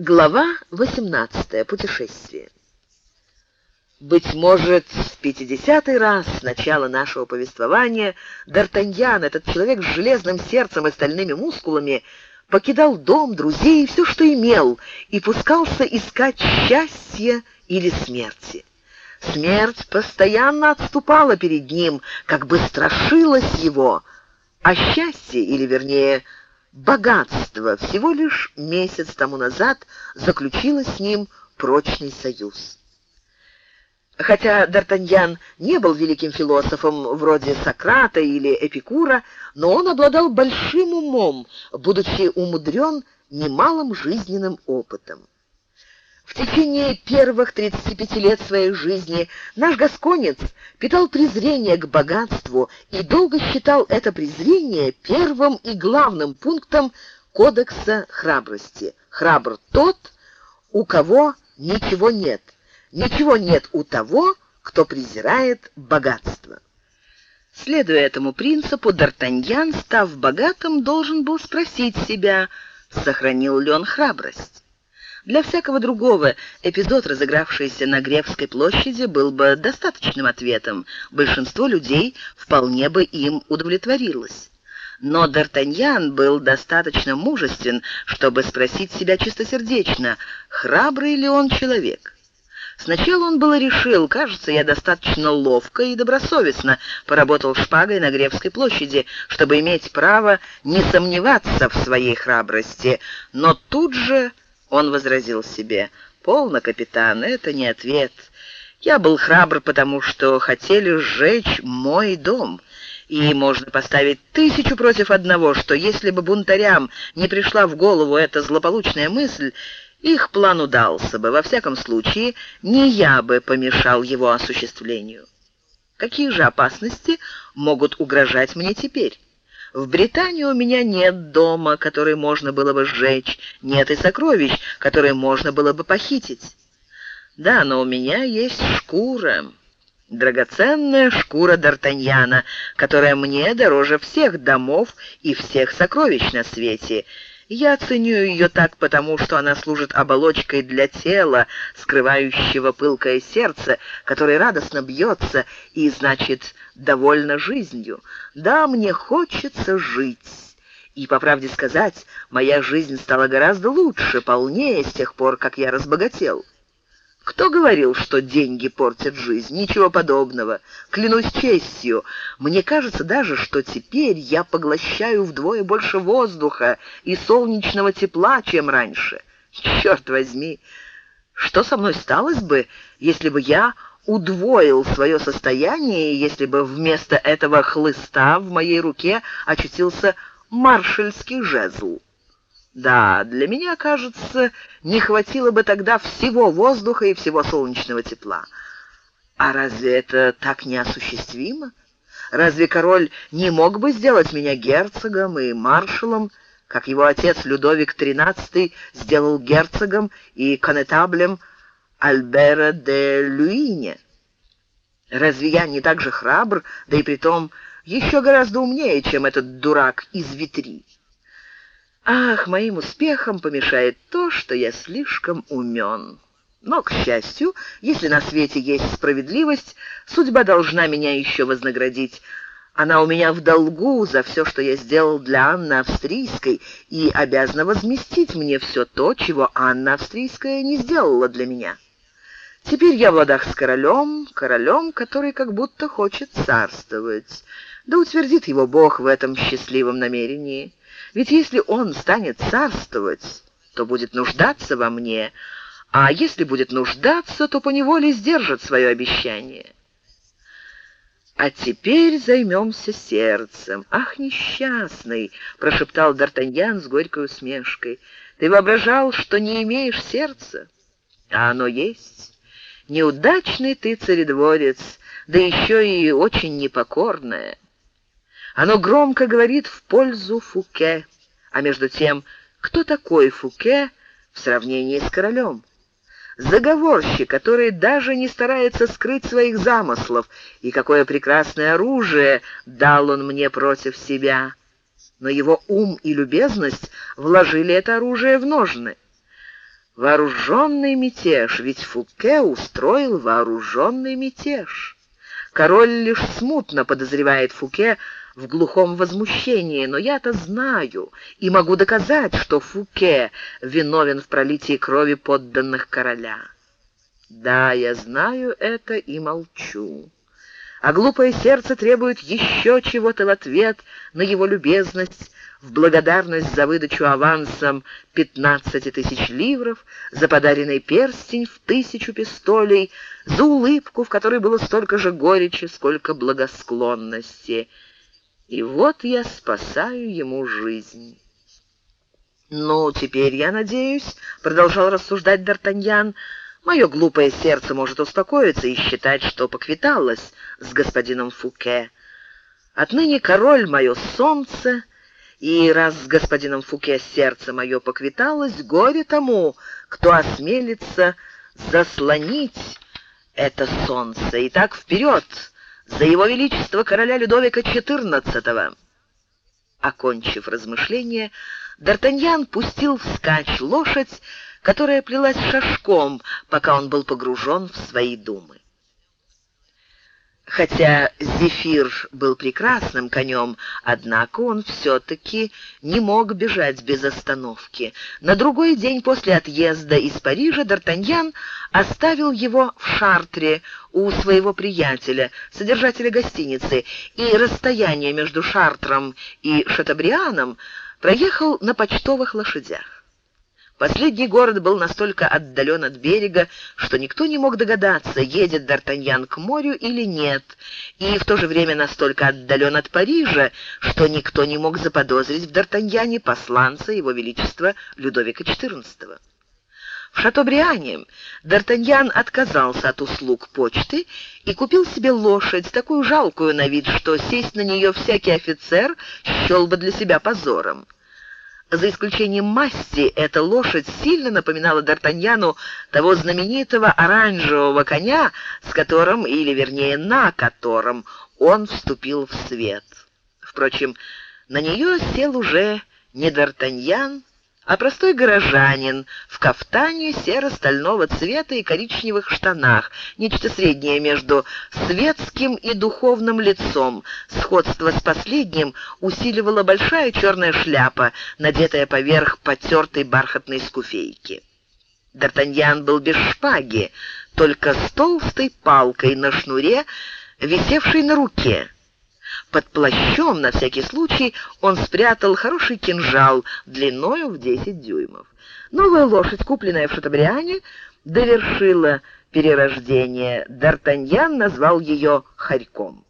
Глава 18. Путешествие. Быть может, в пятидесятый раз с начала нашего повествования Д'Артаньян, этот человек с железным сердцем и стальными мускулами, покидал дом, друзей и все, что имел, и пускался искать счастья или смерти. Смерть постоянно отступала перед ним, как бы страшилась его, а счастье, или вернее, богатство всего лишь месяц тому назад заключило с ним прочный союз. Хотя Д'Артаньян не был великим философом вроде Сократа или Эпикура, но он обладал большим умом, будучи умудрен немалым жизненным опытом. В течение первых 35 лет своей жизни наш гасконец питал презрение к богатству и долго считал это презрение первым и главным пунктом кодекса храбрости. Храбр тот, у кого ничего нет. Ничего нет у того, кто презирает богатство. Следуя этому принципу, Д'Артаньян, став богатым, должен был спросить себя, сохранил ли он храбрость. Для всякого другого эпизод, разыгравшийся на Гревской площади, был бы достаточным ответом. Большинство людей вполне бы им удовлетворилось. Но Д'Артаньян был достаточно мужествен, чтобы спросить себя чистосердечно, храбрый ли он человек. Сначала он было решил, кажется, я достаточно ловко и добросовестно поработал шпагой на Гревской площади, чтобы иметь право не сомневаться в своей храбрости, но тут же он возразил себе: "Полно, капитан, это не ответ. Я был храбр, потому что хотели сжечь мой дом." И можно поставить тысячу против одного, что если бы бунтарям не пришла в голову эта злополучная мысль, их план удался бы. Во всяком случае, не я бы помешал его осуществлению. Какие же опасности могут угрожать мне теперь? В Британии у меня нет дома, который можно было бы сжечь, нет и сокровищ, которые можно было бы похитить. Да, но у меня есть шкура, драгоценная шкура Д'Артаньяна, которая мне дороже всех домов и всех сокровищ на свете, я ценю ее так потому, что она служит оболочкой для тела, скрывающего пылкое сердце, которое радостно бьется и, значит, довольно жизнью. Да, мне хочется жить. И, по правде сказать, моя жизнь стала гораздо лучше, полнее с тех пор, как я разбогател. Кто говорил, что деньги портят жизнь? Ничего подобного. Клянусь честью, мне кажется даже, что теперь я поглощаю вдвое больше воздуха и солнечного тепла, чем раньше. Черт возьми, что со мной сталось бы, если бы я удвоил свое состояние, если бы вместо этого хлыста в моей руке очутился маршальский жезл? Да, для меня, кажется, не хватило бы тогда всего воздуха и всего солнечного тепла. А разве это так неосуществимо? Разве король не мог бы сделать меня герцогом и маршалом, как его отец Людовик XIII сделал герцогом и конетаблем Альбера де Люине? Разве я не так же храбр, да и притом еще гораздо умнее, чем этот дурак из Витри? Ах, моим успехам помешает то, что я слишком умен. Но, к счастью, если на свете есть справедливость, судьба должна меня еще вознаградить. Она у меня в долгу за все, что я сделал для Анны Австрийской, и обязана возместить мне все то, чего Анна Австрийская не сделала для меня. Теперь я в ладах с королем, королем, который как будто хочет царствовать. Да утвердит его Бог в этом счастливом намерении. Ведь если он станет царствовать, то будет нуждаться во мне, а если будет нуждаться, то поневоле сдержит свое обещание. А теперь займемся сердцем. Ах, несчастный, прошептал Д'Артаньян с горькой усмешкой. Ты воображал, что не имеешь сердца, а оно есть. Неудачный ты царедворец, да еще и очень непокорное. Оно громко говорит в пользу Фуке. А между тем, кто такой Фуке в сравнении с королем? Заговорщик, который даже не старается скрыть своих замыслов, и какое прекрасное оружие дал он мне против себя. Но его ум и любезность вложили это оружие в ножны. Вооруженный мятеж, ведь Фуке устроил вооруженный мятеж. Король лишь смутно подозревает Фуке в глухом возмущении, но я-то знаю и могу доказать, что Фуке виновен в пролитии крови подданных короля. Да, я знаю это и молчу. А глупое сердце требует еще чего-то в ответ на его любезность, в благодарность за выдачу авансом 15 тысяч ливров, за подаренный перстень в тысячу пистолей, за улыбку, в которой было столько же горечи, сколько благосклонности. И вот я спасаю ему жизнь. «Ну, теперь, я надеюсь», — продолжал рассуждать Д'Артаньян, — «мое глупое сердце может успокоиться и считать, что поквиталось с господином Фуке. Отныне король — мое солнце, и раз с господином Фуке сердце мое поквиталось, горе тому, кто осмелится заслонить это солнце. И так вперед, за его величество короля Людовика XIV!» Окончив размышление, Д'Артаньян пустил вскачь лошадь, которая плелась шашком, пока он был погружен в свои думы. Хотя Зефир был прекрасным конем, однако он все-таки не мог бежать без остановки. На другой день после отъезда из Парижа Д'Артаньян оставил его в Шартре у своего приятеля, содержателя гостиницы, и расстояние между Шартром и Шатабрианом проехал на почтовых лошадях. Последний город был настолько отдален от берега, что никто не мог догадаться, едет Д'Артаньян к морю или нет, и в то же время настолько отдален от Парижа, что никто не мог заподозрить в Д'Артаньяне посланца его величества Людовика XIV. В Шатобриане Д'Артаньян отказался от услуг почты и купил себе лошадь, такую жалкую на вид, что сесть на нее всякий офицер счел бы для себя позором. За исключением масти, эта лошадь сильно напоминала Д'Артаньяну того знаменитого оранжевого коня, с которым, или вернее на котором, он вступил в свет. Впрочем, на нее сел уже не Д'Артаньян, а простой горожанин в кафтане серо-стального цвета и коричневых штанах, нечто среднее между светским и духовным лицом. Сходство с последним усиливала большая черная шляпа, надетая поверх потертой бархатной скуфейки. Д'Артаньян был без шпаги, только с толстой палкой на шнуре, висевшей на руке. Под плащом, на всякий случай, он спрятал хороший кинжал длиною в 10 дюймов. Новая лошадь, купленная в Шатабриане, довершила перерождение. Д'Артаньян назвал ее Харьком.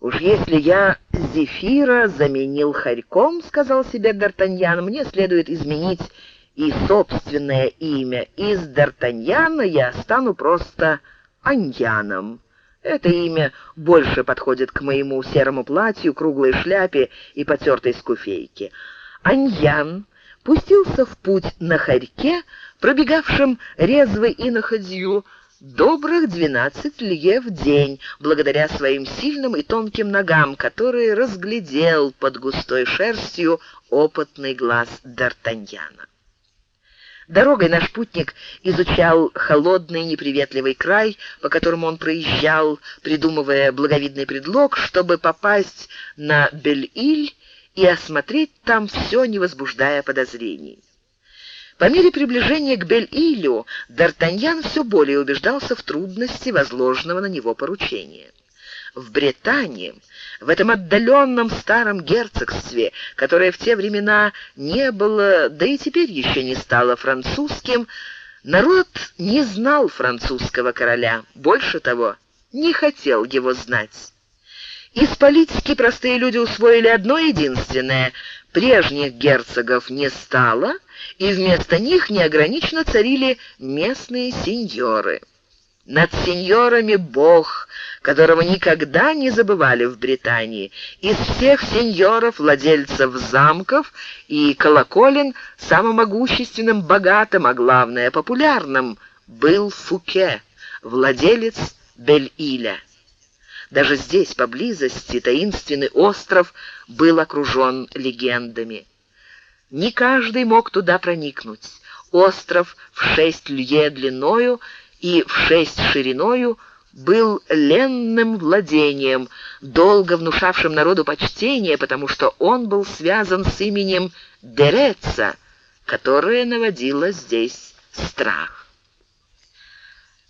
«Уж если я Зефира заменил Харьком, — сказал себе Д'Артаньян, — мне следует изменить и собственное имя. Из Д'Артаньяна я стану просто Аньяном». Это имя больше подходит к моему серому платью, круглой шляпе и потертой скуфейке. Аньян пустился в путь на хорьке, пробегавшем резвой и находью добрых двенадцать лье в день, благодаря своим сильным и тонким ногам, которые разглядел под густой шерстью опытный глаз Д'Артаньяна. Дорогой наш путник изучал холодный неприветливый край, по которому он проезжал, придумывая благовидный предлог, чтобы попасть на Бель-Иль и осмотреть там все, не возбуждая подозрений. По мере приближения к Бель-Илю Д'Артаньян все более убеждался в трудности возложенного на него поручения в Британии, в этом отдаленном старом герцогстве, которое в те времена не было, да и теперь еще не стало французским, народ не знал французского короля, больше того, не хотел его знать. Из политики простые люди усвоили одно единственное — прежних герцогов не стало, и вместо них неограниченно царили местные сеньоры. Над сеньорами Бог, которого никогда не забывали в Британии. Из всех сеньоров, владельцев замков и колоколен, самым могущественным, богатым, а главное, популярным был Фуке, владелец Бель-Иля. Даже здесь, поблизости, таинственный остров был окружен легендами. Не каждый мог туда проникнуть. остров в шесть лье длиною и в шесть шириною был ленным владением, долго внушавшим народу почтение, потому что он был связан с именем Дереца, которое наводило здесь страх.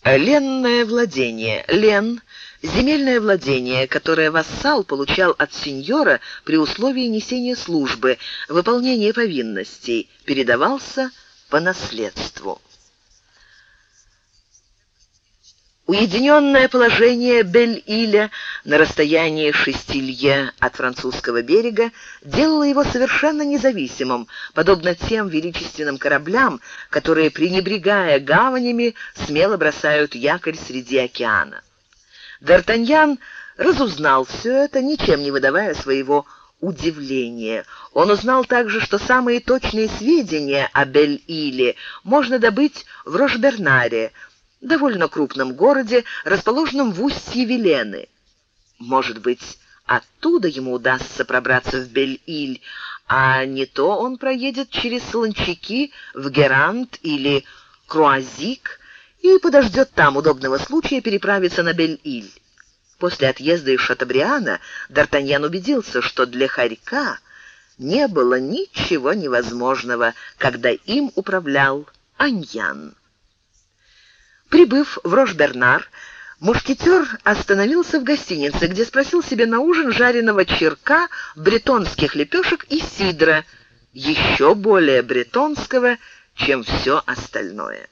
Ленное владение. Лен — земельное владение, которое вассал получал от сеньора при условии несения службы, выполнения повинностей, передавался по наследству. Уединенное положение Бель-Иля на расстоянии шести лье от французского берега делало его совершенно независимым, подобно тем величественным кораблям, которые, пренебрегая гаванями, смело бросают якорь среди океана. Д'Артаньян разузнал все это, ничем не выдавая своего удивления. Он узнал также, что самые точные сведения о Бель-Иле можно добыть в Рошбернаре, довольно крупном городе, расположенном в устье Велены. Может быть, оттуда ему удастся пробраться в Бель-Иль, а не то он проедет через Солончаки в Герант или Круазик и подождет там удобного случая переправиться на Бель-Иль. После отъезда из Шатабриана Д'Артаньян убедился, что для Харька не было ничего невозможного, когда им управлял Аньян. Прибыв в Рош-Бернар, мушкетер остановился в гостинице, где спросил себе на ужин жареного черка, бретонских лепешек и сидра, еще более бретонского, чем все остальное.